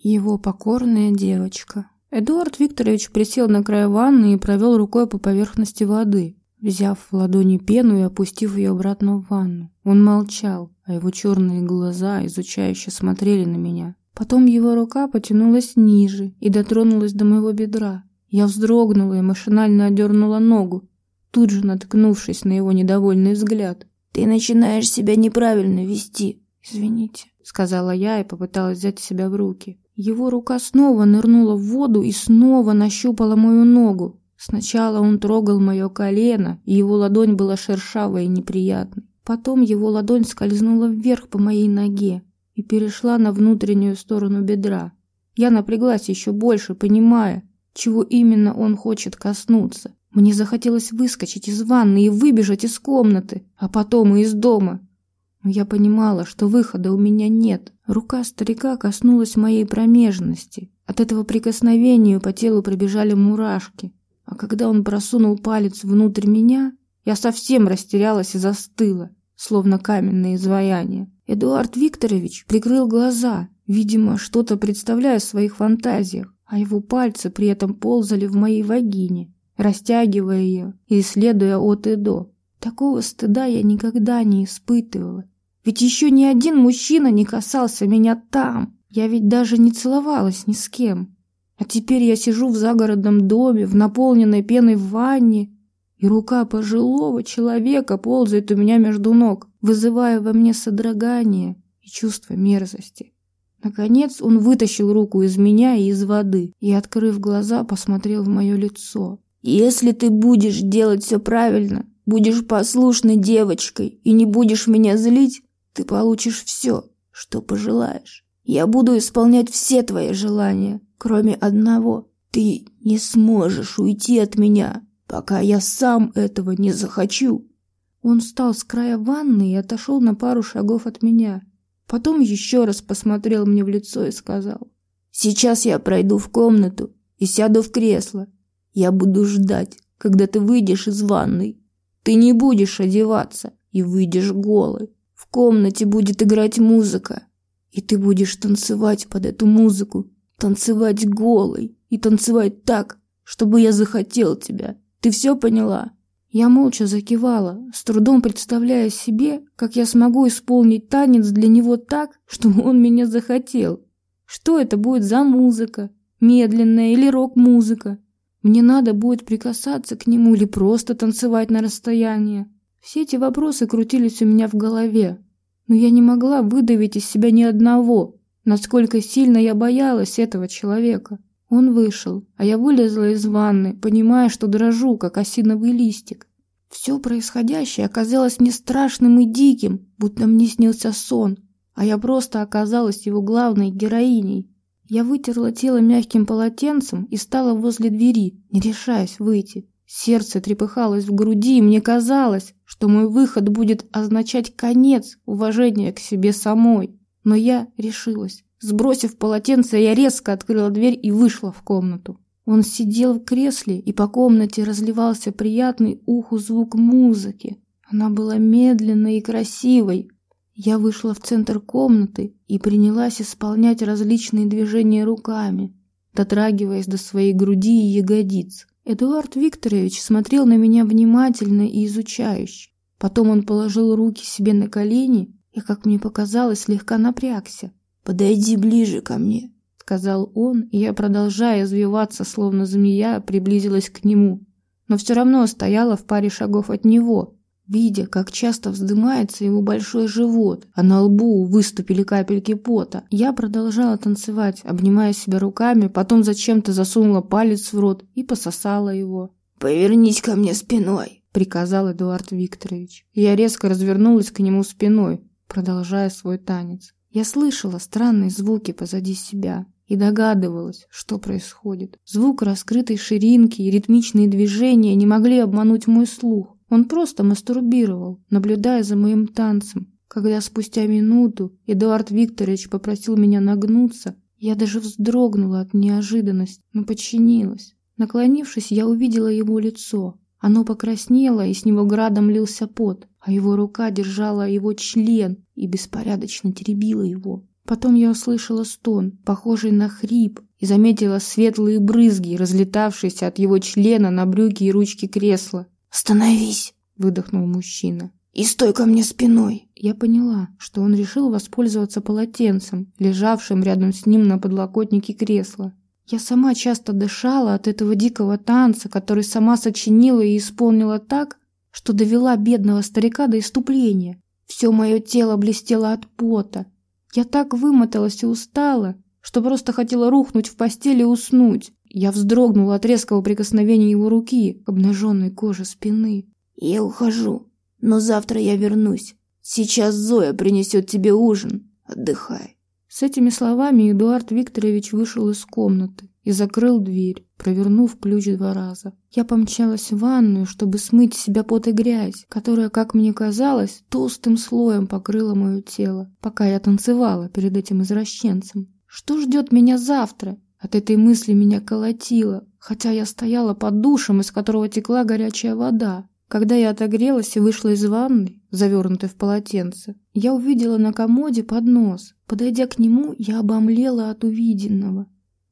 Его покорная девочка. Эдуард Викторович присел на край ванны и провел рукой по поверхности воды, взяв в ладони пену и опустив ее обратно в ванну. Он молчал, а его черные глаза изучающе смотрели на меня. Потом его рука потянулась ниже и дотронулась до моего бедра. Я вздрогнула и машинально отдернула ногу, тут же наткнувшись на его недовольный взгляд. «Ты начинаешь себя неправильно вести». «Извините», — сказала я и попыталась взять себя в руки. Его рука снова нырнула в воду и снова нащупала мою ногу. Сначала он трогал мое колено, и его ладонь была шершавой и неприятной. Потом его ладонь скользнула вверх по моей ноге и перешла на внутреннюю сторону бедра. Я напряглась еще больше, понимая, чего именно он хочет коснуться. Мне захотелось выскочить из ванны и выбежать из комнаты, а потом и из дома. Я понимала, что выхода у меня нет. Рука старика коснулась моей промежности. От этого прикосновения по телу пробежали мурашки. А когда он просунул палец внутрь меня, я совсем растерялась и застыла, словно каменное изваяние. Эдуард Викторович прикрыл глаза, видимо, что-то представляя в своих фантазиях, а его пальцы при этом ползали в моей вагине, растягивая ее и исследуя от и до. Такого стыда я никогда не испытывала. Ведь еще ни один мужчина не касался меня там. Я ведь даже не целовалась ни с кем. А теперь я сижу в загородном доме, в наполненной пеной ванне, и рука пожилого человека ползает у меня между ног, вызывая во мне содрогание и чувство мерзости. Наконец он вытащил руку из меня и из воды и, открыв глаза, посмотрел в мое лицо. «Если ты будешь делать все правильно, будешь послушной девочкой и не будешь меня злить, ты получишь все, что пожелаешь. Я буду исполнять все твои желания, кроме одного. Ты не сможешь уйти от меня, пока я сам этого не захочу». Он встал с края ванны и отошел на пару шагов от меня. Потом еще раз посмотрел мне в лицо и сказал. «Сейчас я пройду в комнату и сяду в кресло. Я буду ждать, когда ты выйдешь из ванной. Ты не будешь одеваться и выйдешь голый. В комнате будет играть музыка, и ты будешь танцевать под эту музыку, танцевать голый и танцевать так, чтобы я захотел тебя. Ты все поняла?» Я молча закивала, с трудом представляя себе, как я смогу исполнить танец для него так, чтобы он меня захотел. Что это будет за музыка? Медленная или рок-музыка? Мне надо будет прикасаться к нему или просто танцевать на расстоянии? Все эти вопросы крутились у меня в голове, но я не могла выдавить из себя ни одного, насколько сильно я боялась этого человека. Он вышел, а я вылезла из ванны, понимая, что дрожу, как осиновый листик. Все происходящее оказалось не страшным и диким, будто мне снился сон, а я просто оказалась его главной героиней. Я вытерла тело мягким полотенцем и стала возле двери, не решаясь выйти. Сердце трепыхалось в груди, и мне казалось, что мой выход будет означать конец уважения к себе самой. Но я решилась. Сбросив полотенце, я резко открыла дверь и вышла в комнату. Он сидел в кресле, и по комнате разливался приятный уху звук музыки. Она была медленной и красивой. Я вышла в центр комнаты и принялась исполнять различные движения руками, дотрагиваясь до своей груди и ягодиц. Эдуард Викторович смотрел на меня внимательно и изучающе. Потом он положил руки себе на колени и, как мне показалось, слегка напрягся. «Подойди ближе ко мне», — сказал он, и я, продолжая извиваться, словно змея, приблизилась к нему, но все равно стояла в паре шагов от него, видя, как часто вздымается его большой живот, а на лбу выступили капельки пота. Я продолжала танцевать, обнимая себя руками, потом зачем-то засунула палец в рот и пососала его. «Повернись ко мне спиной», — приказал Эдуард Викторович. Я резко развернулась к нему спиной, продолжая свой танец. Я слышала странные звуки позади себя и догадывалась, что происходит. Звук раскрытой ширинки и ритмичные движения не могли обмануть мой слух. Он просто мастурбировал, наблюдая за моим танцем. Когда спустя минуту Эдуард Викторович попросил меня нагнуться, я даже вздрогнула от неожиданности, но подчинилась. Наклонившись, я увидела его лицо. Оно покраснело, и с него градом лился пот, а его рука держала его член и беспорядочно теребила его. Потом я услышала стон, похожий на хрип, и заметила светлые брызги, разлетавшиеся от его члена на брюки и ручки кресла. «Остановись!» – выдохнул мужчина. «И стой ко мне спиной!» Я поняла, что он решил воспользоваться полотенцем, лежавшим рядом с ним на подлокотнике кресла. Я сама часто дышала от этого дикого танца, который сама сочинила и исполнила так, что довела бедного старика до иступления. Все мое тело блестело от пота. Я так вымоталась и устала, что просто хотела рухнуть в постели и уснуть. Я вздрогнула от резкого прикосновения его руки к обнаженной коже спины. «Я ухожу, но завтра я вернусь. Сейчас Зоя принесет тебе ужин. Отдыхай». С этими словами Эдуард Викторович вышел из комнаты и закрыл дверь, провернув ключ два раза. Я помчалась в ванную, чтобы смыть с себя пот и грязь, которая, как мне казалось, толстым слоем покрыла мое тело, пока я танцевала перед этим извращенцем. Что ждет меня завтра? От этой мысли меня колотило, хотя я стояла под душем, из которого текла горячая вода. Когда я отогрелась и вышла из ванны, завернутой в полотенце, я увидела на комоде поднос. Подойдя к нему, я обомлела от увиденного.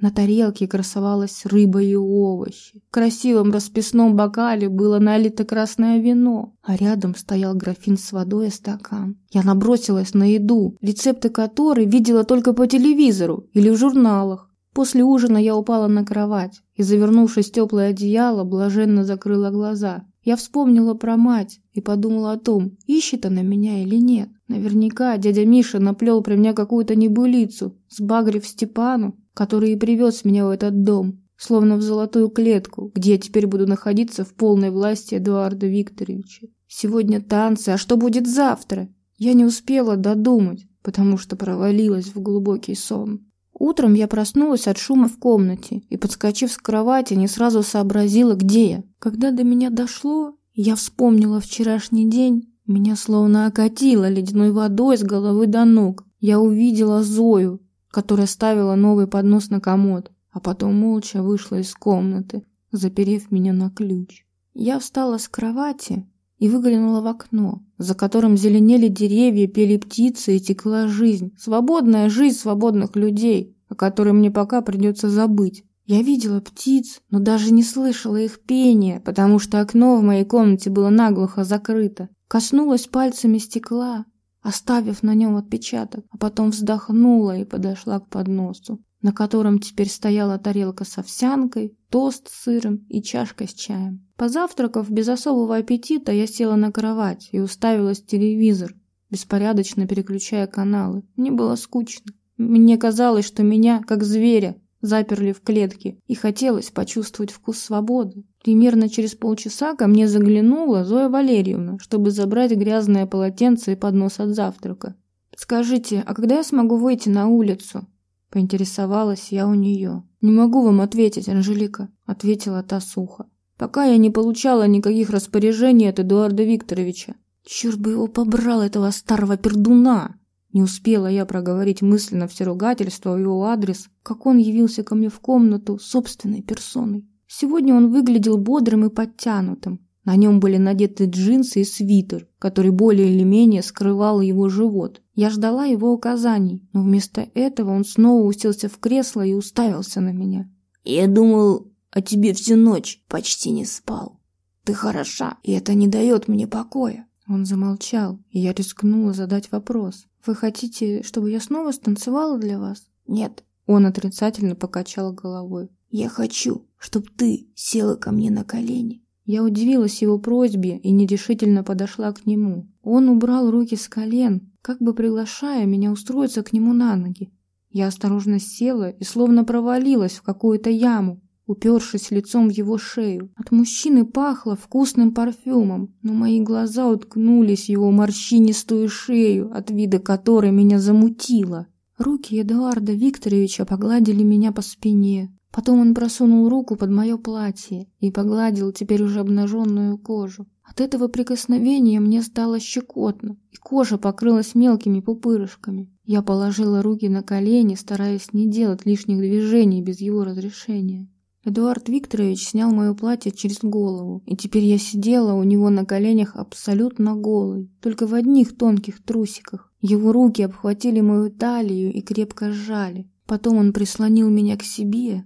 На тарелке красовалась рыба и овощи. В красивом расписном бокале было налито красное вино, а рядом стоял графин с водой и стакан. Я набросилась на еду, рецепты которой видела только по телевизору или в журналах. После ужина я упала на кровать и, завернувшись в теплое одеяло, блаженно закрыла глаза. Я вспомнила про мать и подумала о том, ищет она меня или нет. Наверняка дядя Миша наплел при мне какую-то небылицу, сбагрив Степану, который и привез меня в этот дом, словно в золотую клетку, где я теперь буду находиться в полной власти Эдуарда Викторовича. Сегодня танцы, а что будет завтра? Я не успела додумать, потому что провалилась в глубокий сон. Утром я проснулась от шума в комнате и, подскочив с кровати, не сразу сообразила, где я. Когда до меня дошло, я вспомнила вчерашний день, меня словно окатило ледяной водой с головы до ног. Я увидела Зою, которая ставила новый поднос на комод, а потом молча вышла из комнаты, заперев меня на ключ. Я встала с кровати и выглянула в окно, за которым зеленели деревья, пели птицы и текла жизнь. Свободная жизнь свободных людей, о которой мне пока придется забыть. Я видела птиц, но даже не слышала их пения, потому что окно в моей комнате было наглухо закрыто. Коснулась пальцами стекла, оставив на нем отпечаток, а потом вздохнула и подошла к подносу, на котором теперь стояла тарелка с овсянкой, тост с сыром и чашка с чаем. Позавтракав без особого аппетита, я села на кровать и уставилась в телевизор, беспорядочно переключая каналы. Мне было скучно. Мне казалось, что меня, как зверя, заперли в клетке, и хотелось почувствовать вкус свободы. Примерно через полчаса ко мне заглянула Зоя Валерьевна, чтобы забрать грязное полотенце и поднос от завтрака. «Скажите, а когда я смогу выйти на улицу?» Поинтересовалась я у нее. «Не могу вам ответить, Анжелика», — ответила та сухо. «Пока я не получала никаких распоряжений от Эдуарда Викторовича. Черт бы его побрал, этого старого пердуна!» Не успела я проговорить мысленно все ругательства в его адрес, как он явился ко мне в комнату собственной персоной. Сегодня он выглядел бодрым и подтянутым. На нем были надеты джинсы и свитер, который более или менее скрывал его живот. Я ждала его указаний, но вместо этого он снова уселся в кресло и уставился на меня. «Я думал о тебе всю ночь, почти не спал. Ты хороша, и это не дает мне покоя». Он замолчал, и я рискнула задать вопрос. «Вы хотите, чтобы я снова станцевала для вас?» «Нет». Он отрицательно покачал головой. «Я хочу, чтобы ты села ко мне на колени». Я удивилась его просьбе и нерешительно подошла к нему. Он убрал руки с колен, как бы приглашая меня устроиться к нему на ноги. Я осторожно села и словно провалилась в какую-то яму, упершись лицом в его шею. От мужчины пахло вкусным парфюмом, но мои глаза уткнулись в его морщинистую шею, от вида которой меня замутило. Руки Эдуарда Викторовича погладили меня по спине. Потом он просунул руку под мое платье и погладил теперь уже обнаженную кожу. От этого прикосновения мне стало щекотно, и кожа покрылась мелкими пупырышками. Я положила руки на колени, стараясь не делать лишних движений без его разрешения. Эдуард Викторович снял мое платье через голову, и теперь я сидела у него на коленях абсолютно голой, только в одних тонких трусиках. Его руки обхватили мою талию и крепко сжали. Потом он прислонил меня к себе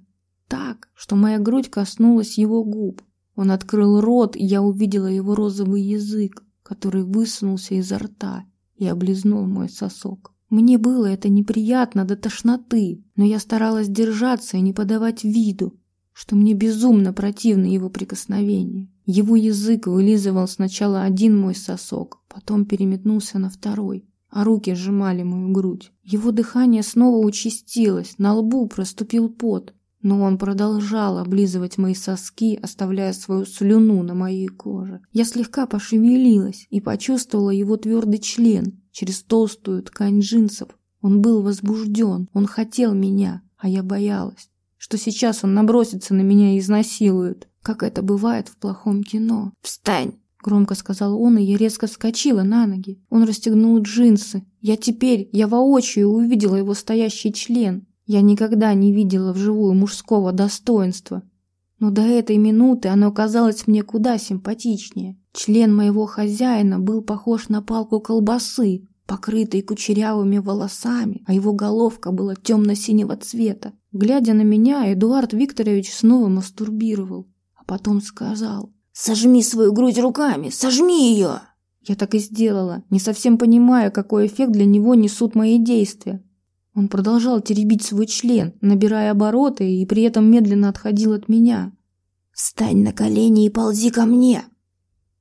так, что моя грудь коснулась его губ. Он открыл рот, и я увидела его розовый язык, который высунулся изо рта и облизнул мой сосок. Мне было это неприятно до тошноты, но я старалась держаться и не подавать виду, что мне безумно противно его прикосновение. Его язык вылизывал сначала один мой сосок, потом переметнулся на второй, а руки сжимали мою грудь. Его дыхание снова участилось, на лбу проступил пот, но он продолжал облизывать мои соски, оставляя свою слюну на моей коже. Я слегка пошевелилась и почувствовала его твердый член через толстую ткань джинсов. Он был возбужден, он хотел меня, а я боялась что сейчас он набросится на меня и изнасилует, как это бывает в плохом кино. «Встань!» — громко сказал он, и я резко вскочила на ноги. Он расстегнул джинсы. Я теперь, я воочию увидела его стоящий член. Я никогда не видела вживую мужского достоинства. Но до этой минуты оно казалось мне куда симпатичнее. Член моего хозяина был похож на палку колбасы, покрытый кучерявыми волосами, а его головка была темно-синего цвета. Глядя на меня, Эдуард Викторович снова мастурбировал, а потом сказал «Сожми свою грудь руками, сожми ее!» Я так и сделала, не совсем понимая, какой эффект для него несут мои действия. Он продолжал теребить свой член, набирая обороты, и при этом медленно отходил от меня. «Встань на колени и ползи ко мне!»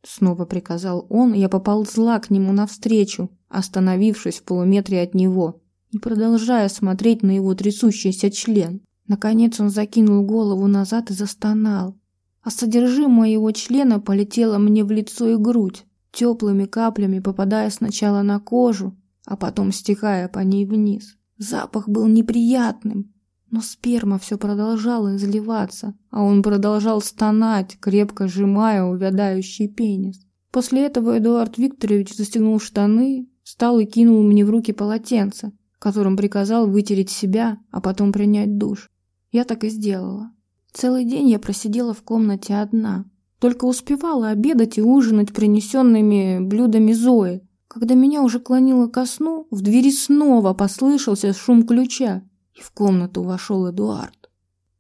Снова приказал он, и я поползла к нему навстречу, остановившись в полуметре от него и продолжая смотреть на его трясущийся член. Наконец он закинул голову назад и застонал, а содержимое его члена полетело мне в лицо и грудь, теплыми каплями попадая сначала на кожу, а потом стекая по ней вниз. Запах был неприятным, но сперма все продолжала изливаться, а он продолжал стонать, крепко сжимая увядающий пенис. После этого Эдуард Викторович застегнул штаны, встал и кинул мне в руки полотенце, которым приказал вытереть себя, а потом принять душ. Я так и сделала. Целый день я просидела в комнате одна. Только успевала обедать и ужинать принесенными блюдами Зои. Когда меня уже клонило ко сну, в двери снова послышался шум ключа, и в комнату вошел Эдуард.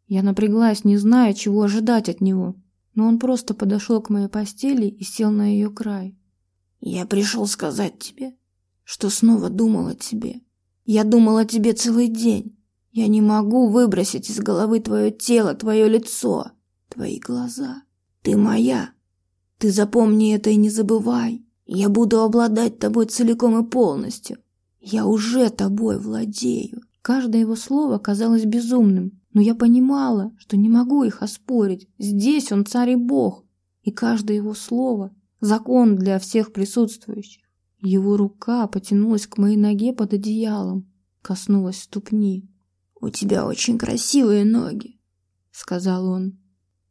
Я напряглась, не зная, чего ожидать от него, но он просто подошел к моей постели и сел на ее край. «Я пришел сказать тебе, что снова думал о тебе», я думал о тебе целый день. Я не могу выбросить из головы твое тело, твое лицо, твои глаза. Ты моя. Ты запомни это и не забывай. Я буду обладать тобой целиком и полностью. Я уже тобой владею. Каждое его слово казалось безумным, но я понимала, что не могу их оспорить. Здесь он царь и бог, и каждое его слово – закон для всех присутствующих. Его рука потянулась к моей ноге под одеялом, коснулась ступни. «У тебя очень красивые ноги», — сказал он.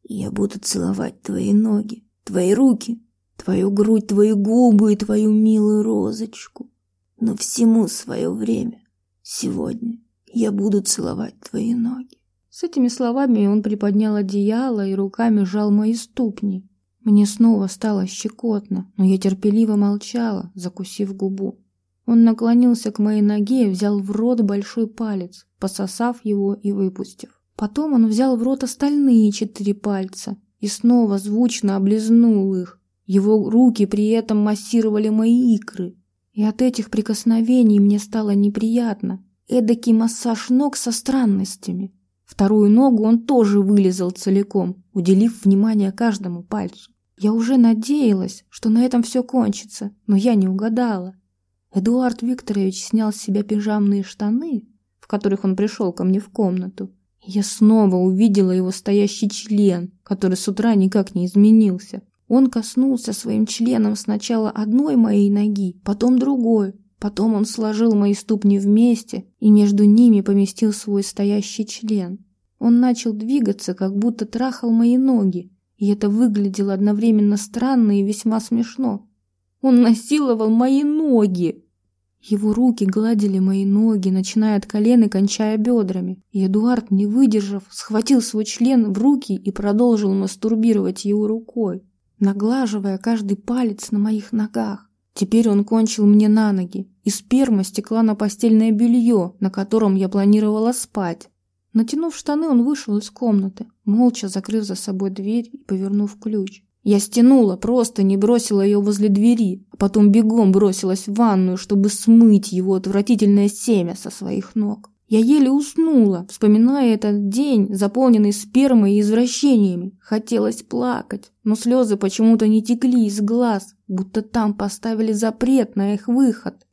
«Я буду целовать твои ноги, твои руки, твою грудь, твои губы и твою милую розочку. Но всему свое время. Сегодня я буду целовать твои ноги». С этими словами он приподнял одеяло и руками сжал мои ступни. Мне снова стало щекотно, но я терпеливо молчала, закусив губу. Он наклонился к моей ноге и взял в рот большой палец, пососав его и выпустив. Потом он взял в рот остальные четыре пальца и снова звучно облизнул их. Его руки при этом массировали мои икры. И от этих прикосновений мне стало неприятно. Эдакий массаж ног со странностями. Вторую ногу он тоже вылезал целиком, уделив внимание каждому пальцу. Я уже надеялась, что на этом все кончится, но я не угадала. Эдуард Викторович снял с себя пижамные штаны, в которых он пришел ко мне в комнату. я снова увидела его стоящий член, который с утра никак не изменился. Он коснулся своим членом сначала одной моей ноги, потом другой. Потом он сложил мои ступни вместе и между ними поместил свой стоящий член. Он начал двигаться, как будто трахал мои ноги, и это выглядело одновременно странно и весьма смешно. Он насиловал мои ноги. Его руки гладили мои ноги, начиная от колен и кончая бедрами. И Эдуард, не выдержав, схватил свой член в руки и продолжил мастурбировать его рукой, наглаживая каждый палец на моих ногах. Теперь он кончил мне на ноги, и сперма стекла на постельное белье, на котором я планировала спать. Натянув штаны, он вышел из комнаты, молча закрыв за собой дверь и повернув ключ. Я стянула, просто не бросила ее возле двери, а потом бегом бросилась в ванную, чтобы смыть его отвратительное семя со своих ног. Я еле уснула, вспоминая этот день, заполненный спермой и извращениями. Хотелось плакать, но слезы почему-то не текли из глаз, будто там поставили запрет на их выход.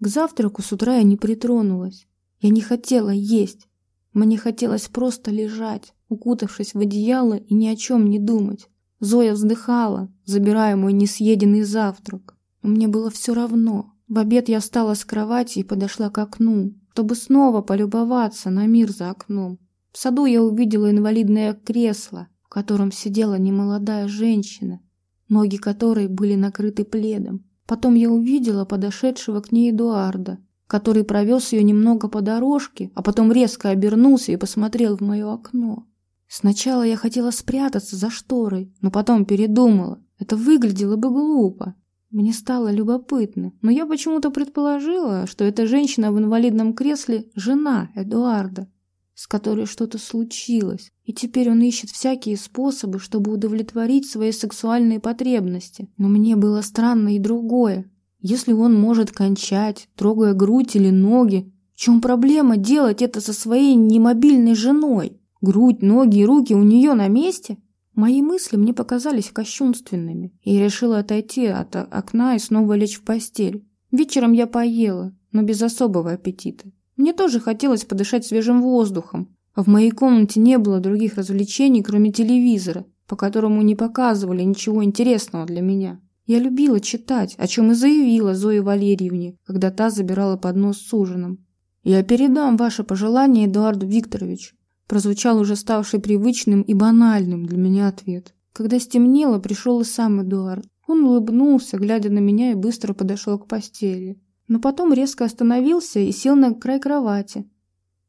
К завтраку с утра я не притронулась. Я не хотела есть. Мне хотелось просто лежать, укутавшись в одеяло и ни о чем не думать. Зоя вздыхала, забирая мой несъеденный завтрак. Мне было все равно. В обед я встала с кровати и подошла к окну, чтобы снова полюбоваться на мир за окном. В саду я увидела инвалидное кресло, в котором сидела немолодая женщина, ноги которой были накрыты пледом. Потом я увидела подошедшего к ней Эдуарда, который провез ее немного по дорожке, а потом резко обернулся и посмотрел в мое окно. Сначала я хотела спрятаться за шторой, но потом передумала. Это выглядело бы глупо. Мне стало любопытно, но я почему-то предположила, что эта женщина в инвалидном кресле – жена Эдуарда, с которой что-то случилось, и теперь он ищет всякие способы, чтобы удовлетворить свои сексуальные потребности. Но мне было странно и другое. Если он может кончать, трогая грудь или ноги, в чем проблема делать это со своей немобильной женой? Грудь, ноги и руки у нее на месте? Мои мысли мне показались кощунственными, и я решила отойти от окна и снова лечь в постель. Вечером я поела, но без особого аппетита. Мне тоже хотелось подышать свежим воздухом, а в моей комнате не было других развлечений, кроме телевизора, по которому не показывали ничего интересного для меня. Я любила читать, о чем и заявила Зое Валерьевне, когда та забирала поднос с ужином. «Я передам ваше пожелание Эдуарду Викторовичу прозвучал уже ставший привычным и банальным для меня ответ. Когда стемнело, пришел и сам Эдуард. Он улыбнулся, глядя на меня, и быстро подошел к постели. Но потом резко остановился и сел на край кровати.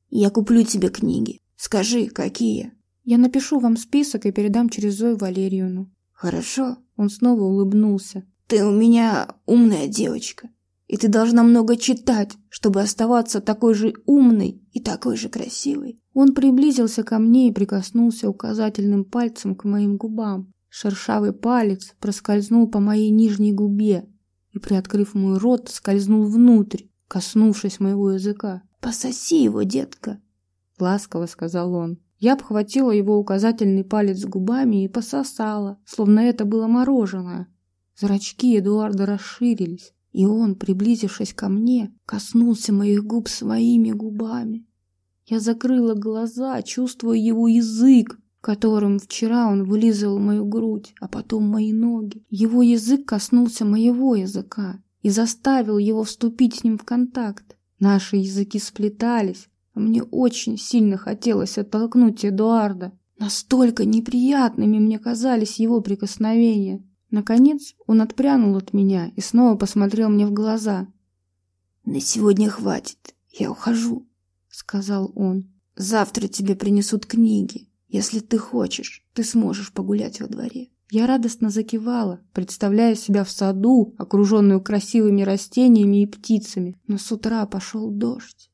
«Я куплю тебе книги. Скажи, какие?» «Я напишу вам список и передам через Зою Валерьевну». «Хорошо». Он снова улыбнулся. «Ты у меня умная девочка, и ты должна много читать, чтобы оставаться такой же умной и такой же красивой. Он приблизился ко мне и прикоснулся указательным пальцем к моим губам. Шершавый палец проскользнул по моей нижней губе и, приоткрыв мой рот, скользнул внутрь, коснувшись моего языка. «Пососи его, детка!» — ласково сказал он. Я обхватила его указательный палец губами и пососала, словно это было мороженое. Зрачки Эдуарда расширились, и он, приблизившись ко мне, коснулся моих губ своими губами. Я закрыла глаза, чувствуя его язык, которым вчера он вылизывал мою грудь, а потом мои ноги. Его язык коснулся моего языка и заставил его вступить с ним в контакт. Наши языки сплетались, а мне очень сильно хотелось оттолкнуть Эдуарда. Настолько неприятными мне казались его прикосновения. Наконец он отпрянул от меня и снова посмотрел мне в глаза. «На сегодня хватит, я ухожу» сказал он. Завтра тебе принесут книги. Если ты хочешь, ты сможешь погулять во дворе. Я радостно закивала, представляя себя в саду, окруженную красивыми растениями и птицами. Но с утра пошел дождь.